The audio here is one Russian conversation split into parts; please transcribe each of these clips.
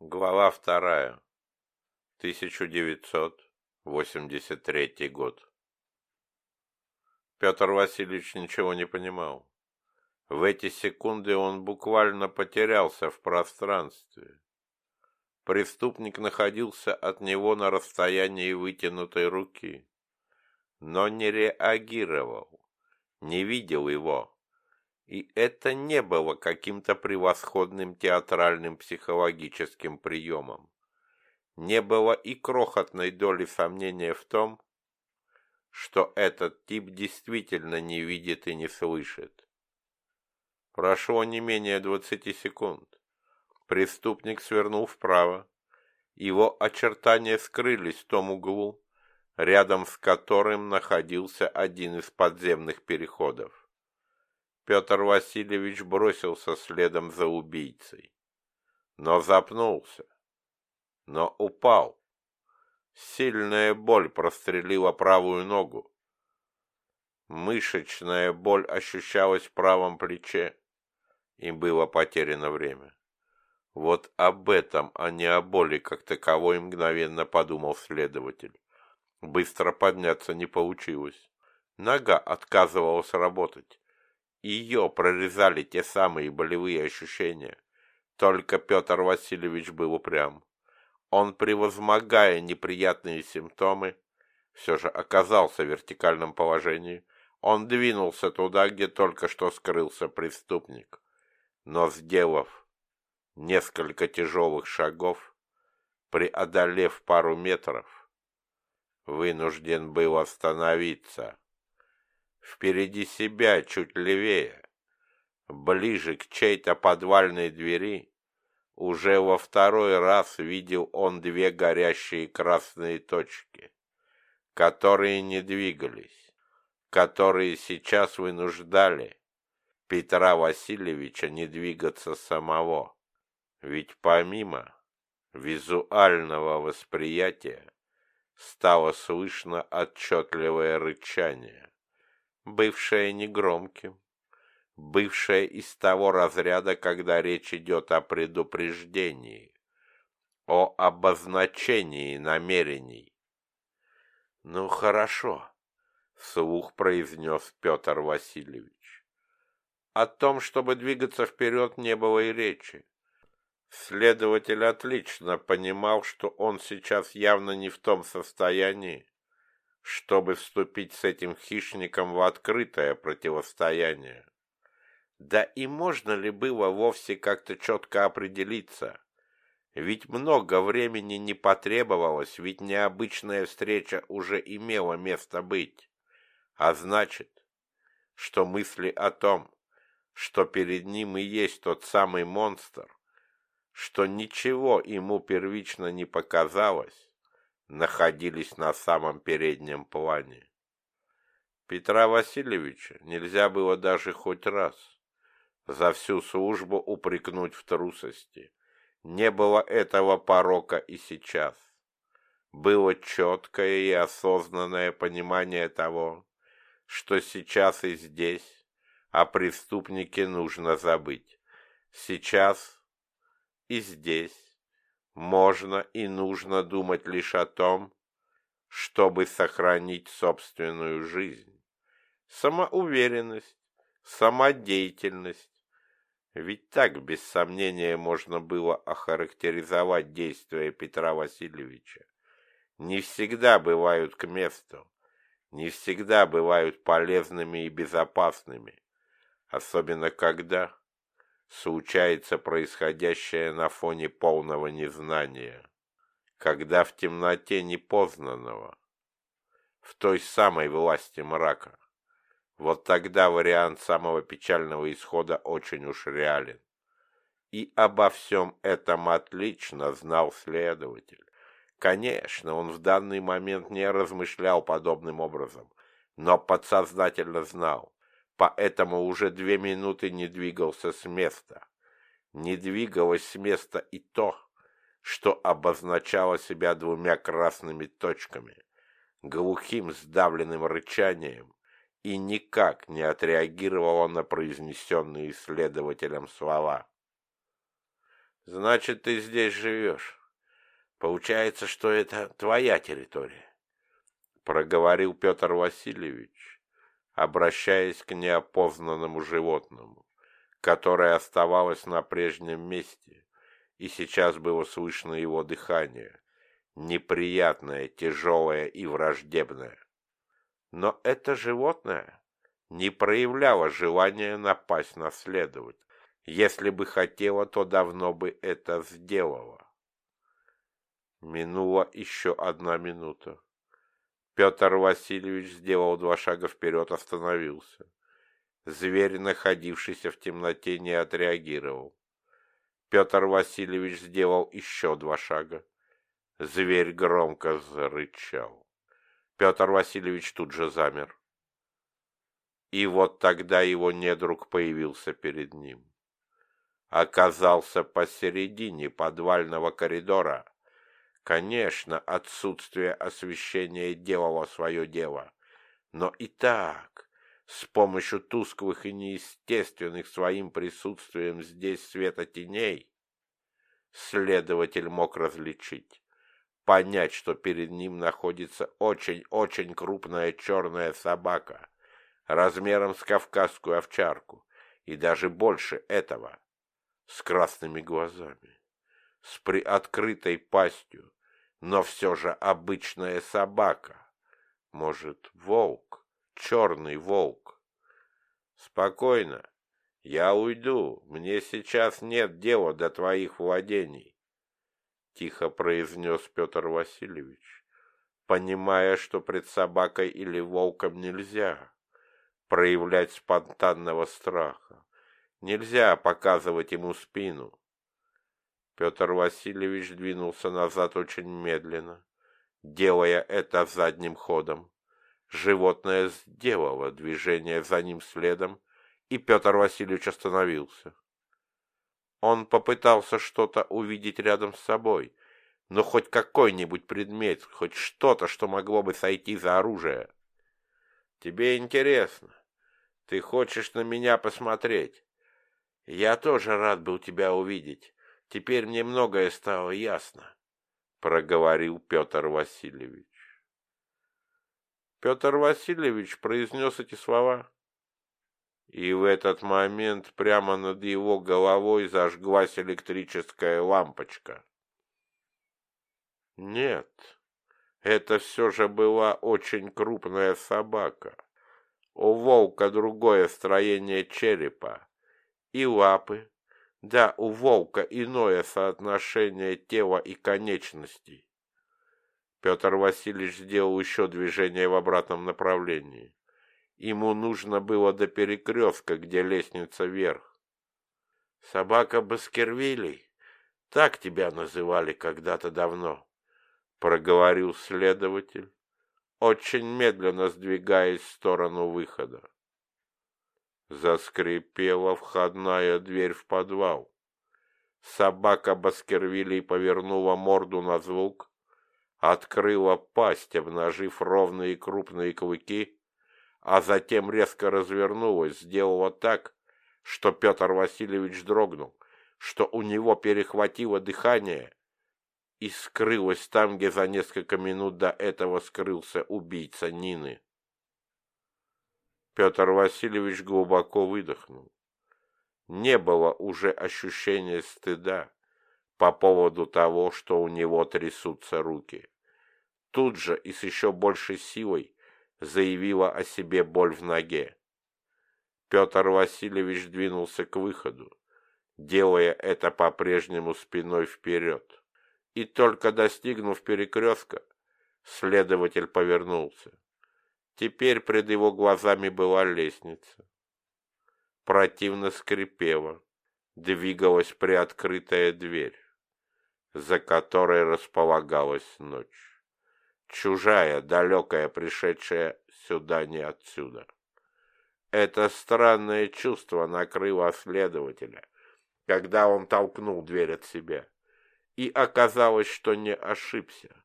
Глава вторая. 1983 год. Петр Васильевич ничего не понимал. В эти секунды он буквально потерялся в пространстве. Преступник находился от него на расстоянии вытянутой руки, но не реагировал, не видел его. И это не было каким-то превосходным театральным психологическим приемом. Не было и крохотной доли сомнения в том, что этот тип действительно не видит и не слышит. Прошло не менее двадцати секунд. Преступник свернул вправо. Его очертания скрылись в том углу, рядом с которым находился один из подземных переходов. Петр Васильевич бросился следом за убийцей, но запнулся, но упал. Сильная боль прострелила правую ногу. Мышечная боль ощущалась в правом плече, и было потеряно время. Вот об этом, а не о боли как таковой, мгновенно подумал следователь. Быстро подняться не получилось. Нога отказывалась работать. Ее прорезали те самые болевые ощущения. Только Петр Васильевич был упрям. Он, превозмогая неприятные симптомы, все же оказался в вертикальном положении. Он двинулся туда, где только что скрылся преступник. Но, сделав несколько тяжелых шагов, преодолев пару метров, вынужден был остановиться впереди себя, чуть левее, ближе к чьей-то подвальной двери, уже во второй раз видел он две горящие красные точки, которые не двигались, которые сейчас вынуждали Петра Васильевича не двигаться самого. Ведь помимо визуального восприятия стало слышно отчетливое рычание бывшее негромким, бывшее из того разряда, когда речь идет о предупреждении, о обозначении намерений. «Ну, хорошо», — вслух произнес Петр Васильевич. О том, чтобы двигаться вперед, не было и речи. Следователь отлично понимал, что он сейчас явно не в том состоянии, чтобы вступить с этим хищником в открытое противостояние. Да и можно ли было вовсе как-то четко определиться? Ведь много времени не потребовалось, ведь необычная встреча уже имела место быть. А значит, что мысли о том, что перед ним и есть тот самый монстр, что ничего ему первично не показалось, находились на самом переднем плане. Петра Васильевича нельзя было даже хоть раз за всю службу упрекнуть в трусости. Не было этого порока и сейчас. Было четкое и осознанное понимание того, что сейчас и здесь о преступнике нужно забыть. Сейчас и здесь можно и нужно думать лишь о том, чтобы сохранить собственную жизнь. Самоуверенность, самодеятельность. Ведь так, без сомнения, можно было охарактеризовать действия Петра Васильевича. Не всегда бывают к месту, не всегда бывают полезными и безопасными, особенно когда случается происходящее на фоне полного незнания, когда в темноте непознанного, в той самой власти мрака. Вот тогда вариант самого печального исхода очень уж реален. И обо всем этом отлично знал следователь. Конечно, он в данный момент не размышлял подобным образом, но подсознательно знал, поэтому уже две минуты не двигался с места. Не двигалось с места и то, что обозначало себя двумя красными точками, глухим сдавленным рычанием и никак не отреагировало на произнесенные исследователем слова. Значит, ты здесь живешь. Получается, что это твоя территория. Проговорил Петр Васильевич, обращаясь к неопознанному животному, которое оставалось на прежнем месте, и сейчас было слышно его дыхание, неприятное, тяжелое и враждебное. Но это животное не проявляло желания напасть на следователя. Если бы хотела, то давно бы это сделала. Минула еще одна минута. Петр Васильевич сделал два шага вперед, остановился. Зверь, находившийся в темноте, не отреагировал. Петр Васильевич сделал еще два шага. Зверь громко зарычал. Петр Васильевич тут же замер. И вот тогда его недруг появился перед ним оказался посередине подвального коридора. Конечно, отсутствие освещения делало свое дело, но и так, с помощью тусклых и неестественных своим присутствием здесь света теней, следователь мог различить, понять, что перед ним находится очень-очень крупная черная собака, размером с кавказскую овчарку, и даже больше этого с красными глазами, с приоткрытой пастью, но все же обычная собака. Может, волк, черный волк. Спокойно, я уйду, мне сейчас нет дела до твоих владений, тихо произнес Петр Васильевич, понимая, что пред собакой или волком нельзя проявлять спонтанного страха. Нельзя показывать ему спину. Петр Васильевич двинулся назад очень медленно, делая это задним ходом. Животное сделало движение за ним следом, и Петр Васильевич остановился. Он попытался что-то увидеть рядом с собой, но хоть какой-нибудь предмет, хоть что-то, что могло бы сойти за оружие. Тебе интересно. Ты хочешь на меня посмотреть. Я тоже рад был тебя увидеть. Теперь мне многое стало ясно, — проговорил Петр Васильевич. Петр Васильевич произнес эти слова, и в этот момент прямо над его головой зажглась электрическая лампочка. Нет, это все же была очень крупная собака. У волка другое строение черепа и лапы. Да, у волка иное соотношение тела и конечностей. Петр Васильевич сделал еще движение в обратном направлении. Ему нужно было до перекрестка, где лестница вверх. «Собака Баскервилей, так тебя называли когда-то давно», — проговорил следователь, очень медленно сдвигаясь в сторону выхода. Заскрипела входная дверь в подвал. Собака Баскервилей повернула морду на звук, открыла пасть, обнажив ровные крупные клыки, а затем резко развернулась, сделала так, что Петр Васильевич дрогнул, что у него перехватило дыхание и скрылась там, где за несколько минут до этого скрылся убийца Нины. Петр Васильевич глубоко выдохнул. Не было уже ощущения стыда по поводу того, что у него трясутся руки. Тут же и с еще большей силой заявила о себе боль в ноге. Петр Васильевич двинулся к выходу, делая это по-прежнему спиной вперед. И только достигнув перекрестка, следователь повернулся. Теперь пред его глазами была лестница. Противно скрипела, двигалась приоткрытая дверь, за которой располагалась ночь. Чужая, далекая, пришедшая сюда не отсюда. Это странное чувство накрыло следователя, когда он толкнул дверь от себя. И оказалось, что не ошибся.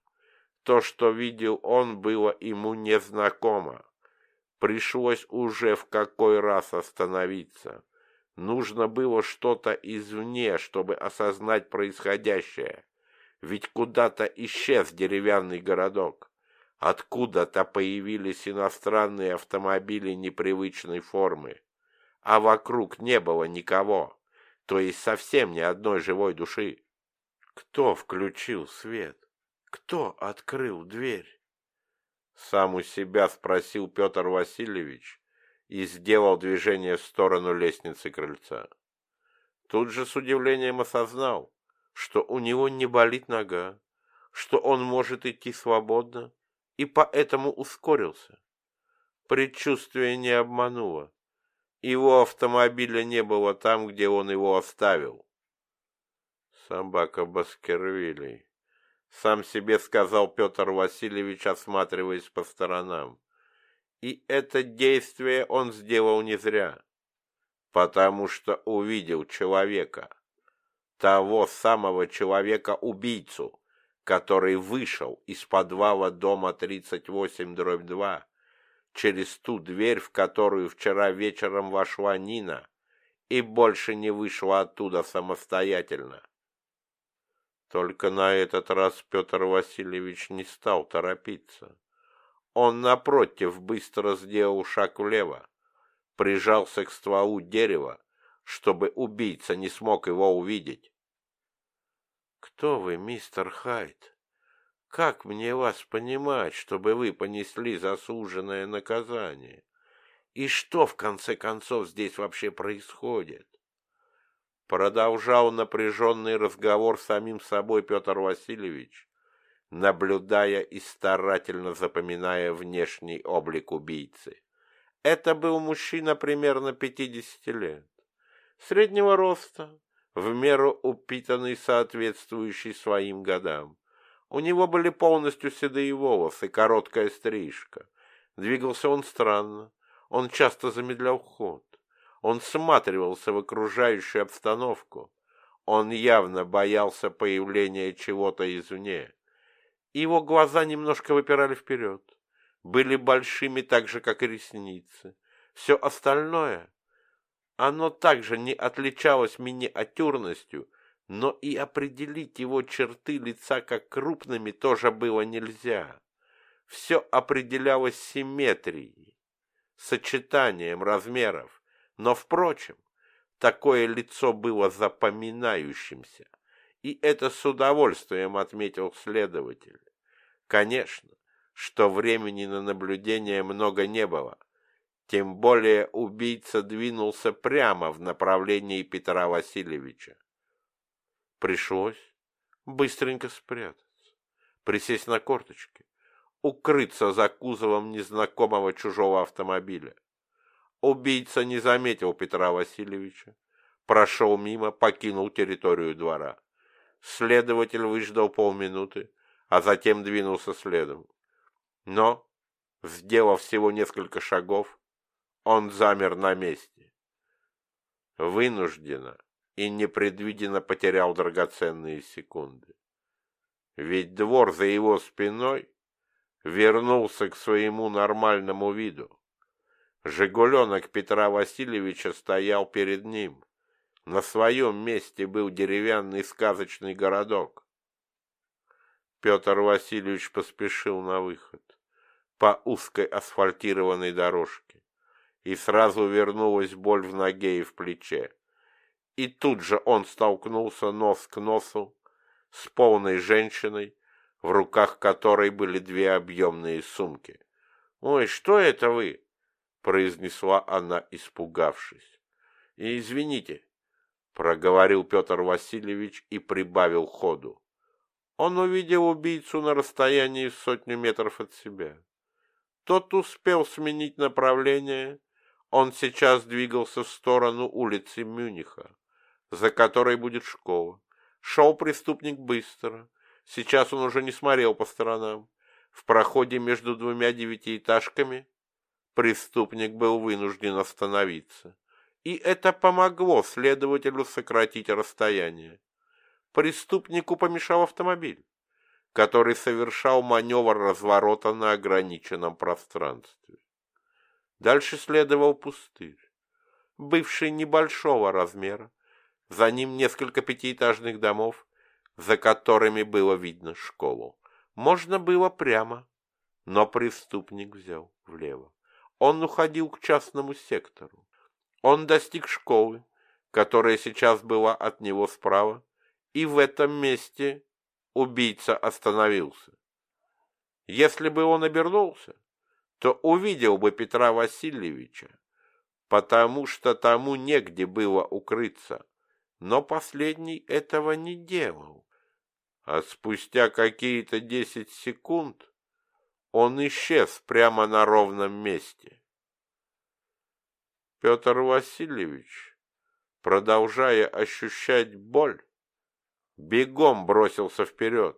То, что видел он, было ему незнакомо. Пришлось уже в какой раз остановиться, Нужно было что-то извне, чтобы осознать происходящее. Ведь куда-то исчез деревянный городок. Откуда-то появились иностранные автомобили непривычной формы. А вокруг не было никого, то есть совсем ни одной живой души. Кто включил свет? Кто открыл дверь? Сам у себя спросил Петр Васильевич и сделал движение в сторону лестницы крыльца. Тут же с удивлением осознал, что у него не болит нога, что он может идти свободно, и поэтому ускорился. Предчувствие не обмануло. Его автомобиля не было там, где он его оставил. Собака Баскервилей. Сам себе сказал Петр Васильевич, осматриваясь по сторонам. И это действие он сделал не зря, потому что увидел человека, того самого человека-убийцу, который вышел из подвала дома 38-2 через ту дверь, в которую вчера вечером вошла Нина, и больше не вышла оттуда самостоятельно. Только на этот раз Петр Васильевич не стал торопиться. Он, напротив, быстро сделал шаг влево, прижался к стволу дерева, чтобы убийца не смог его увидеть. «Кто вы, мистер Хайт? Как мне вас понимать, чтобы вы понесли заслуженное наказание? И что, в конце концов, здесь вообще происходит?» Продолжал напряженный разговор с самим собой Петр Васильевич, наблюдая и старательно запоминая внешний облик убийцы. Это был мужчина примерно 50 лет, среднего роста, в меру упитанный, соответствующий своим годам. У него были полностью седые волосы, короткая стрижка. Двигался он странно, он часто замедлял ход. Он всматривался в окружающую обстановку. Он явно боялся появления чего-то извне. Его глаза немножко выпирали вперед. Были большими так же, как и ресницы. Все остальное, оно также не отличалось миниатюрностью, но и определить его черты лица как крупными тоже было нельзя. Все определялось симметрией, сочетанием размеров, но, впрочем, такое лицо было запоминающимся, и это с удовольствием отметил следователь. Конечно, что времени на наблюдение много не было, тем более убийца двинулся прямо в направлении Петра Васильевича. Пришлось быстренько спрятаться, присесть на корточки, укрыться за кузовом незнакомого чужого автомобиля. Убийца не заметил Петра Васильевича, прошел мимо, покинул территорию двора. Следователь выждал полминуты, а затем двинулся следом. Но, сделав всего несколько шагов, он замер на месте. Вынужденно и непредвиденно потерял драгоценные секунды. Ведь двор за его спиной вернулся к своему нормальному виду. Жигуленок Петра Васильевича стоял перед ним. На своем месте был деревянный сказочный городок. Петр Васильевич поспешил на выход по узкой асфальтированной дорожке, и сразу вернулась боль в ноге и в плече. И тут же он столкнулся нос к носу с полной женщиной, в руках которой были две объемные сумки. «Ой, что это вы?» Произнесла она, испугавшись. И извините, проговорил Петр Васильевич и прибавил ходу. Он увидел убийцу на расстоянии в сотню метров от себя. Тот успел сменить направление. Он сейчас двигался в сторону улицы Мюниха, за которой будет школа. Шел преступник быстро. Сейчас он уже не смотрел по сторонам. В проходе между двумя девятиэтажками преступник был вынужден остановиться. И это помогло следователю сократить расстояние. Преступнику помешал автомобиль, который совершал маневр разворота на ограниченном пространстве. Дальше следовал пустырь. бывший небольшого размера. За ним несколько пятиэтажных домов, за которыми было видно школу. Можно было прямо, но преступник взял влево. Он уходил к частному сектору. Он достиг школы, которая сейчас была от него справа, и в этом месте убийца остановился. Если бы он обернулся, то увидел бы Петра Васильевича, потому что тому негде было укрыться, но последний этого не делал. А спустя какие-то десять секунд он исчез прямо на ровном месте. Петр Васильевич, продолжая ощущать боль, бегом бросился вперед.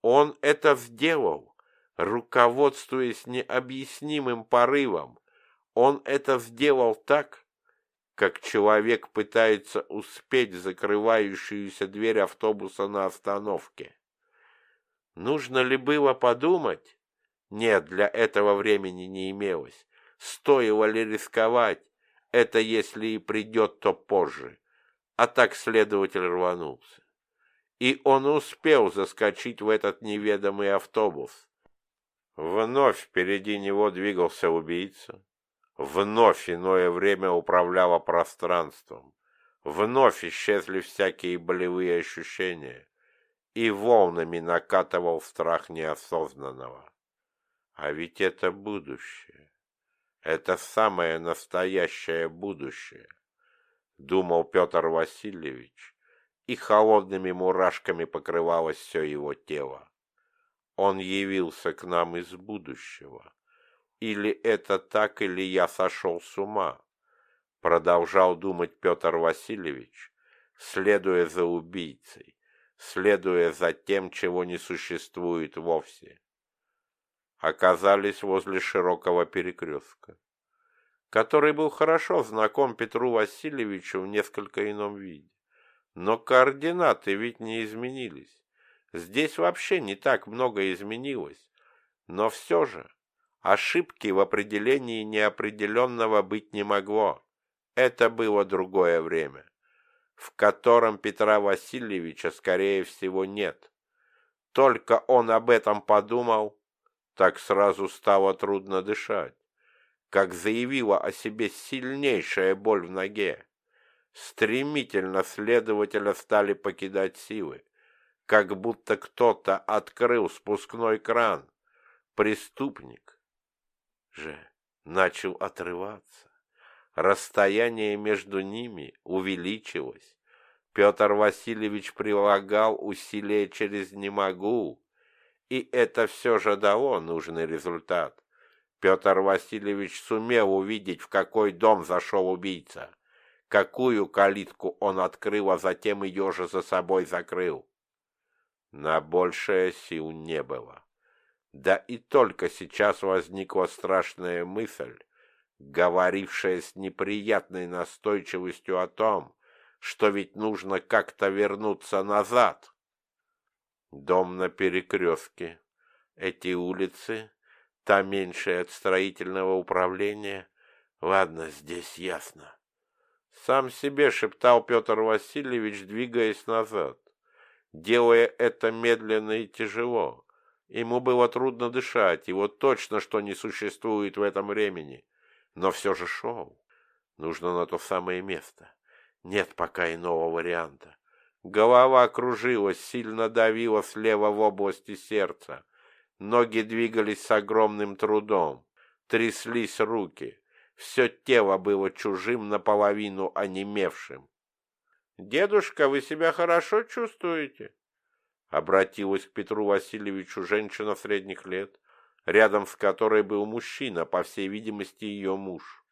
Он это сделал, руководствуясь необъяснимым порывом. Он это сделал так, как человек пытается успеть закрывающуюся дверь автобуса на остановке. Нужно ли было подумать? Нет, для этого времени не имелось. Стоило ли рисковать? Это если и придет, то позже. А так следователь рванулся. И он успел заскочить в этот неведомый автобус. Вновь впереди него двигался убийца. Вновь иное время управляло пространством. Вновь исчезли всякие болевые ощущения. И волнами накатывал страх неосознанного. А ведь это будущее. Это самое настоящее будущее, думал Петр Васильевич, и холодными мурашками покрывалось все его тело. Он явился к нам из будущего. Или это так, или я сошел с ума, продолжал думать Петр Васильевич, следуя за убийцей, следуя за тем, чего не существует вовсе оказались возле широкого перекрестка, который был хорошо знаком Петру Васильевичу в несколько ином виде. Но координаты ведь не изменились. Здесь вообще не так много изменилось. Но все же ошибки в определении неопределенного быть не могло. Это было другое время, в котором Петра Васильевича, скорее всего, нет. Только он об этом подумал, так сразу стало трудно дышать, как заявила о себе сильнейшая боль в ноге. Стремительно следователя стали покидать силы, как будто кто-то открыл спускной кран. Преступник же начал отрываться. Расстояние между ними увеличилось. Петр Васильевич прилагал усилия через «не могу», и это все же дало нужный результат. Петр Васильевич сумел увидеть, в какой дом зашел убийца, какую калитку он открыл, а затем ее же за собой закрыл. На большее сил не было. Да и только сейчас возникла страшная мысль, говорившая с неприятной настойчивостью о том, что ведь нужно как-то вернуться назад. Дом на перекрестке. Эти улицы, та меньшая от строительного управления. Ладно, здесь ясно. Сам себе шептал Петр Васильевич, двигаясь назад, делая это медленно и тяжело. Ему было трудно дышать, его точно что не существует в этом времени. Но все же шел. Нужно на то самое место. Нет пока иного варианта. Голова кружилась, сильно давила слева в области сердца. Ноги двигались с огромным трудом. Тряслись руки. Все тело было чужим, наполовину онемевшим. «Дедушка, вы себя хорошо чувствуете?» Обратилась к Петру Васильевичу женщина средних лет, рядом с которой был мужчина, по всей видимости, ее муж.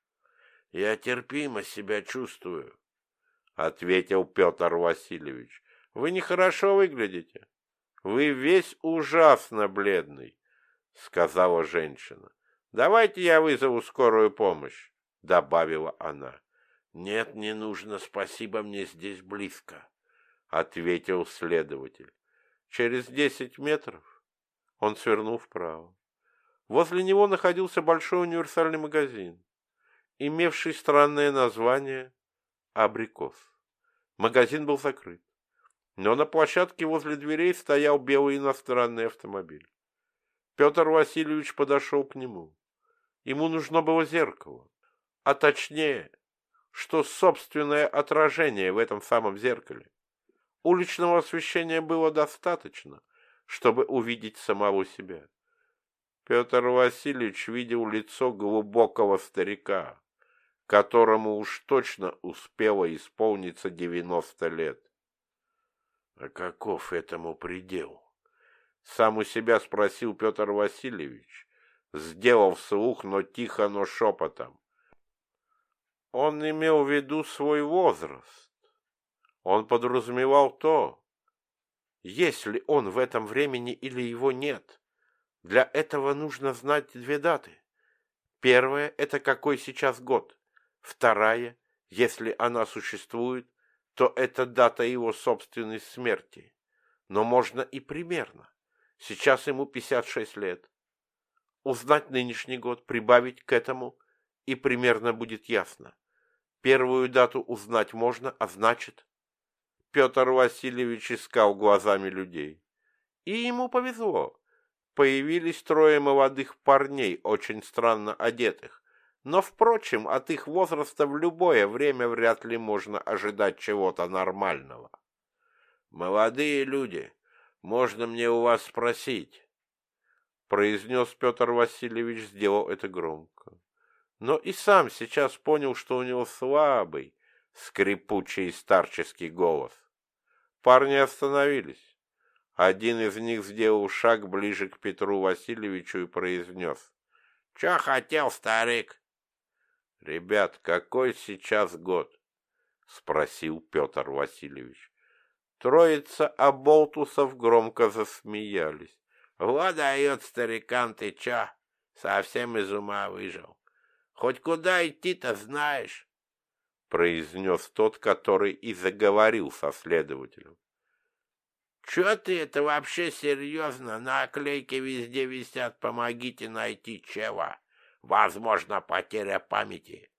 «Я терпимо себя чувствую», ответил Петр Васильевич. Вы нехорошо выглядите. Вы весь ужасно бледный, сказала женщина. Давайте я вызову скорую помощь, добавила она. Нет, не нужно, спасибо, мне здесь близко, ответил следователь. Через десять метров он свернул вправо. Возле него находился большой универсальный магазин. имевший странное название «Абрикос». Магазин был закрыт, но на площадке возле дверей стоял белый иностранный автомобиль. Петр Васильевич подошел к нему. Ему нужно было зеркало, а точнее, что собственное отражение в этом самом зеркале. Уличного освещения было достаточно, чтобы увидеть самого себя. Петр Васильевич видел лицо глубокого старика, которому уж точно успело исполниться девяносто лет. А каков этому предел? Сам у себя спросил Петр Васильевич, сделал вслух, но тихо, но шепотом. Он имел в виду свой возраст. Он подразумевал то, есть ли он в этом времени или его нет. Для этого нужно знать две даты. Первая – это какой сейчас год. Вторая, если она существует, то это дата его собственной смерти. Но можно и примерно. Сейчас ему 56 лет. Узнать нынешний год, прибавить к этому, и примерно будет ясно. Первую дату узнать можно, а значит... Петр Васильевич искал глазами людей. И ему повезло. Появились трое молодых парней, очень странно одетых. Но, впрочем, от их возраста в любое время вряд ли можно ожидать чего-то нормального. «Молодые люди, можно мне у вас спросить?» произнес Петр Васильевич, сделал это громко но и сам сейчас понял, что у него слабый, скрипучий старческий голос. Парни остановились. Один из них сделал шаг ближе к Петру Васильевичу и произнес. — Че хотел, старик? — Ребят, какой сейчас год? — спросил Петр Васильевич. Троица оболтусов громко засмеялись. — Вот дает старикан ты че, совсем из ума выжил. Хоть куда идти-то знаешь, — произнес тот, который и заговорил со следователем. — Чё ты это вообще серьезно? Наклейки везде висят, помогите найти чего. Возможно, потеря памяти.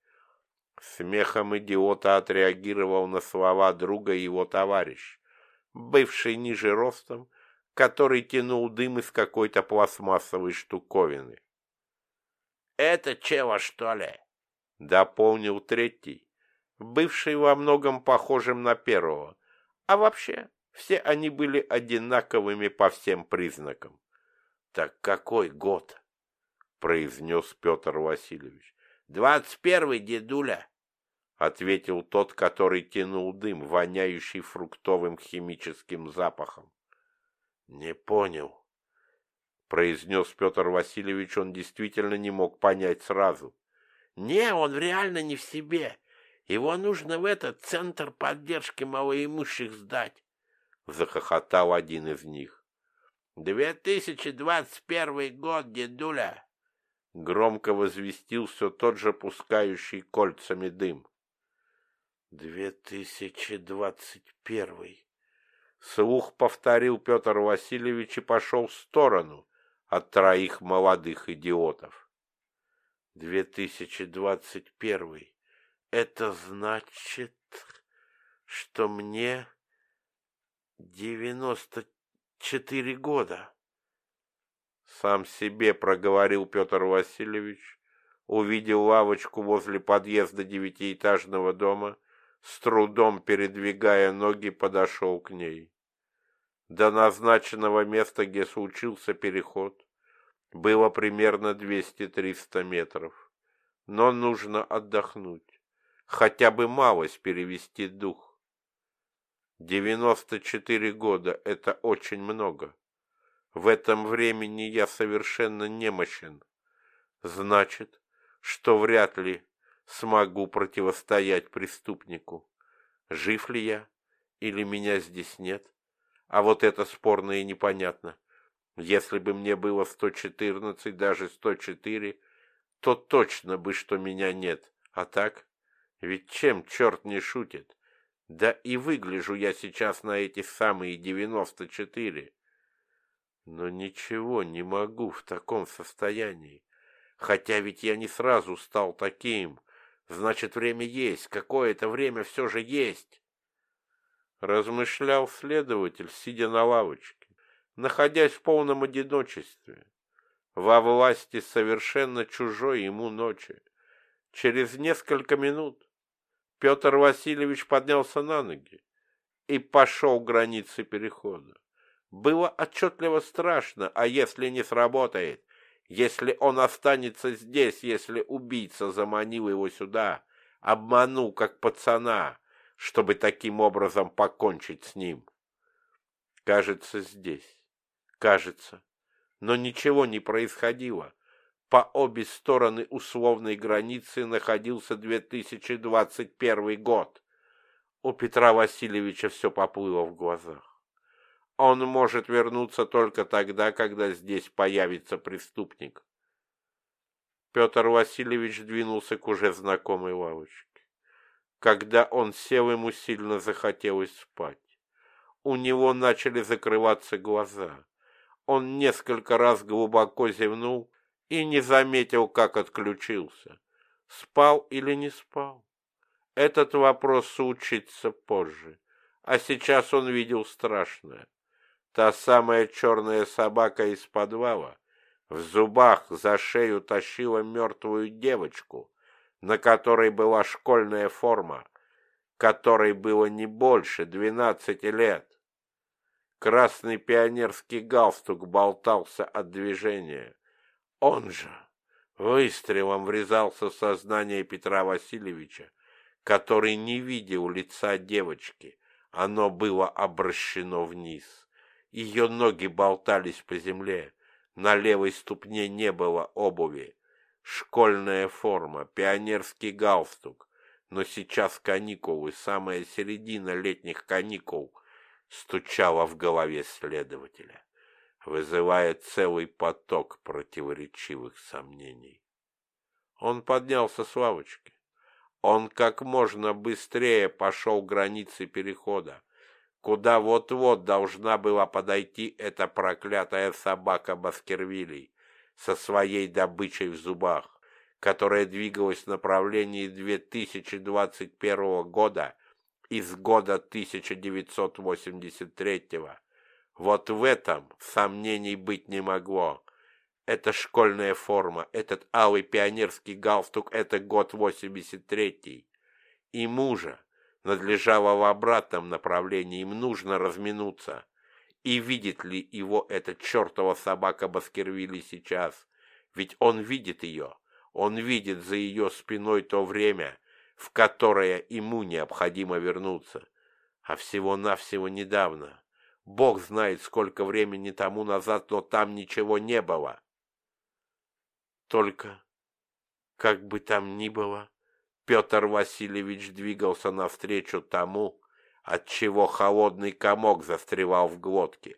Смехом идиота отреагировал на слова друга его товарищ, бывший ниже ростом, который тянул дым из какой-то пластмассовой штуковины. Это чего, что ли? Дополнил третий, бывший во многом похожим на первого. А вообще, все они были одинаковыми по всем признакам. Так какой год? Произнес Петр Васильевич. Двадцать первый, дедуля, ответил тот, который тянул дым, воняющий фруктовым химическим запахом. Не понял, произнес Петр Васильевич, он действительно не мог понять сразу. Не, он реально не в себе. Его нужно в этот центр поддержки малоимущих сдать, захохотал один из них. Две тысячи двадцать первый год, дедуля, громко возвестил все тот же пускающий кольцами дым. Две тысячи двадцать первый. Слух повторил Петр Васильевич и пошел в сторону, от троих молодых идиотов. 2021. Это значит, что мне 94 года. Сам себе проговорил Петр Васильевич, увидел лавочку возле подъезда девятиэтажного дома, с трудом передвигая ноги, подошел к ней. До назначенного места, где случился переход, было примерно 200-300 метров. Но нужно отдохнуть, хотя бы малость перевести дух. 94 года – это очень много. В этом времени я совершенно немощен. Значит, что вряд ли смогу противостоять преступнику. Жив ли я или меня здесь нет? А вот это спорно и непонятно. Если бы мне было 114, даже 104, то точно бы, что меня нет. А так? Ведь чем черт не шутит? Да и выгляжу я сейчас на эти самые 94. Но ничего не могу в таком состоянии. Хотя ведь я не сразу стал таким. Значит, время есть, какое-то время все же есть. Размышлял следователь, сидя на лавочке, находясь в полном одиночестве, во власти совершенно чужой ему ночи. Через несколько минут Петр Васильевич поднялся на ноги и пошел к границе перехода. Было отчетливо страшно, а если не сработает, если он останется здесь, если убийца заманил его сюда, обманул как пацана, чтобы таким образом покончить с ним. Кажется, здесь. Кажется. Но ничего не происходило. По обе стороны условной границы находился 2021 год. У Петра Васильевича все поплыло в глазах. Он может вернуться только тогда, когда здесь появится преступник. Петр Васильевич двинулся к уже знакомой лавочке. Когда он сел, ему сильно захотелось спать. У него начали закрываться глаза. Он несколько раз глубоко зевнул и не заметил, как отключился. Спал или не спал? Этот вопрос случится позже. А сейчас он видел страшное. Та самая черная собака из подвала в зубах за шею тащила мертвую девочку, на которой была школьная форма, которой было не больше двенадцати лет. Красный пионерский галстук болтался от движения. Он же выстрелом врезался в сознание Петра Васильевича, который не видел лица девочки, оно было обращено вниз. Ее ноги болтались по земле. На левой ступне не было обуви. Школьная форма, пионерский галстук. Но сейчас каникулы, самая середина летних каникул, стучала в голове следователя, вызывая целый поток противоречивых сомнений. Он поднялся с лавочки. Он как можно быстрее пошел к границе перехода, куда вот-вот должна была подойти эта проклятая собака Баскервилей со своей добычей в зубах, которая двигалась в направлении 2021 года из года 1983 -го. Вот в этом сомнений быть не могло. Это школьная форма, этот алый пионерский галстук — это год 83-й. И мужа, надлежало в обратном направлении, им нужно разминуться. И видит ли его эта чертова собака Баскервилли сейчас? Ведь он видит ее, он видит за ее спиной то время, в которое ему необходимо вернуться. А всего-навсего недавно. Бог знает, сколько времени тому назад, но там ничего не было. Только, как бы там ни было, Петр Васильевич двигался навстречу тому, от чего холодный комок застревал в глотке,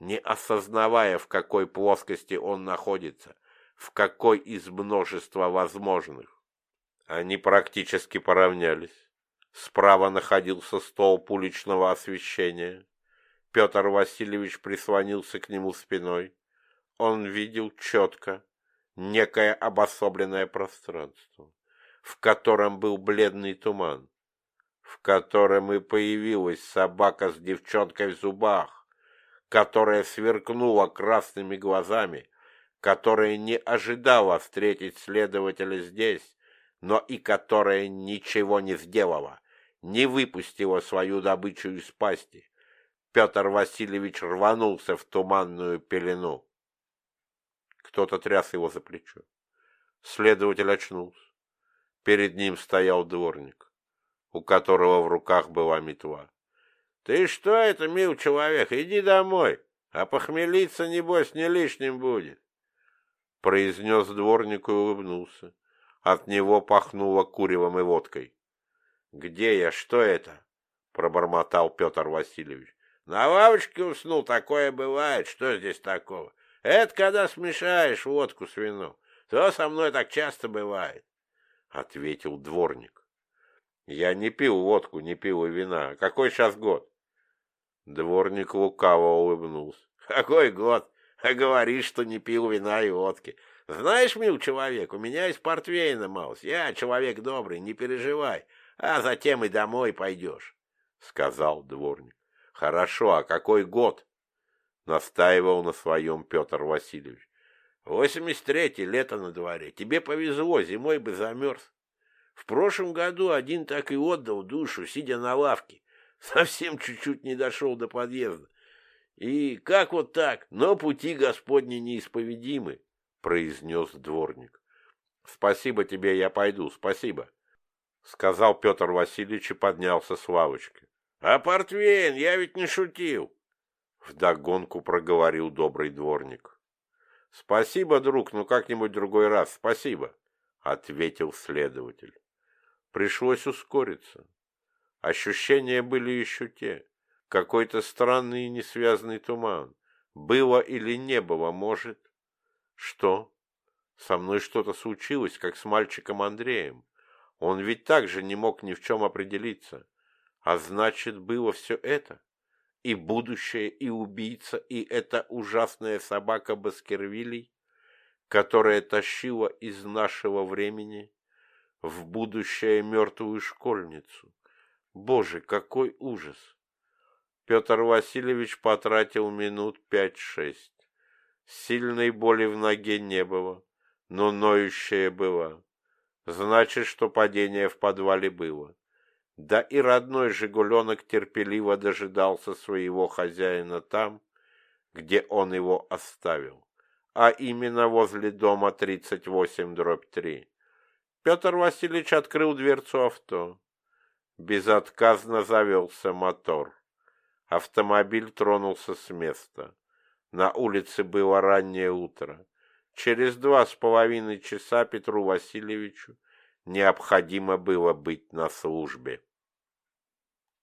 не осознавая, в какой плоскости он находится, в какой из множества возможных. Они практически поравнялись. Справа находился столб уличного освещения. Петр Васильевич прислонился к нему спиной. Он видел четко некое обособленное пространство в котором был бледный туман, в котором и появилась собака с девчонкой в зубах, которая сверкнула красными глазами, которая не ожидала встретить следователя здесь, но и которая ничего не сделала, не выпустила свою добычу из пасти. Петр Васильевич рванулся в туманную пелену. Кто-то тряс его за плечо. Следователь очнулся. Перед ним стоял дворник, у которого в руках была метла. — Ты что это, мил человек, иди домой, а похмелиться, небось, не лишним будет. Произнес дворник и улыбнулся. От него пахнуло куревом и водкой. — Где я? Что это? — пробормотал Петр Васильевич. — На лавочке уснул, такое бывает. Что здесь такого? Это когда смешаешь водку с вином. То со мной так часто бывает ответил дворник. Я не пил водку, не пил и вина. Какой сейчас год? Дворник лукаво улыбнулся. Какой год? А говоришь, что не пил вина и водки. Знаешь, мил человек, у меня есть портвейна, Маус. Я человек добрый, не переживай. А затем и домой пойдешь, — сказал дворник. — Хорошо, а какой год? — настаивал на своем Петр Васильевич. — Восемьдесят третий, лето на дворе. Тебе повезло, зимой бы замерз. В прошлом году один так и отдал душу, сидя на лавке. Совсем чуть-чуть не дошел до подъезда. И как вот так? Но пути Господни неисповедимы, — произнес дворник. — Спасибо тебе, я пойду, спасибо, — сказал Петр Васильевич и поднялся с лавочки. — А портвейн, я ведь не шутил, — вдогонку проговорил добрый дворник. — Спасибо, друг, но как-нибудь другой раз, спасибо, — ответил следователь. Пришлось ускориться. Ощущения были еще те. Какой-то странный и несвязанный туман. Было или не было, может. Что? Со мной что-то случилось, как с мальчиком Андреем. Он ведь также не мог ни в чем определиться. А значит, было все это. И будущее, и убийца, и эта ужасная собака Баскервилей, которая тащила из нашего времени в будущее мертвую школьницу. Боже, какой ужас! Петр Васильевич потратил минут пять-шесть. Сильной боли в ноге не было, но ноющая была. Значит, что падение в подвале было. Да и родной «Жигуленок» терпеливо дожидался своего хозяина там, где он его оставил, а именно возле дома 38-3. Петр Васильевич открыл дверцу авто. Безотказно завелся мотор. Автомобиль тронулся с места. На улице было раннее утро. Через два с половиной часа Петру Васильевичу необходимо было быть на службе.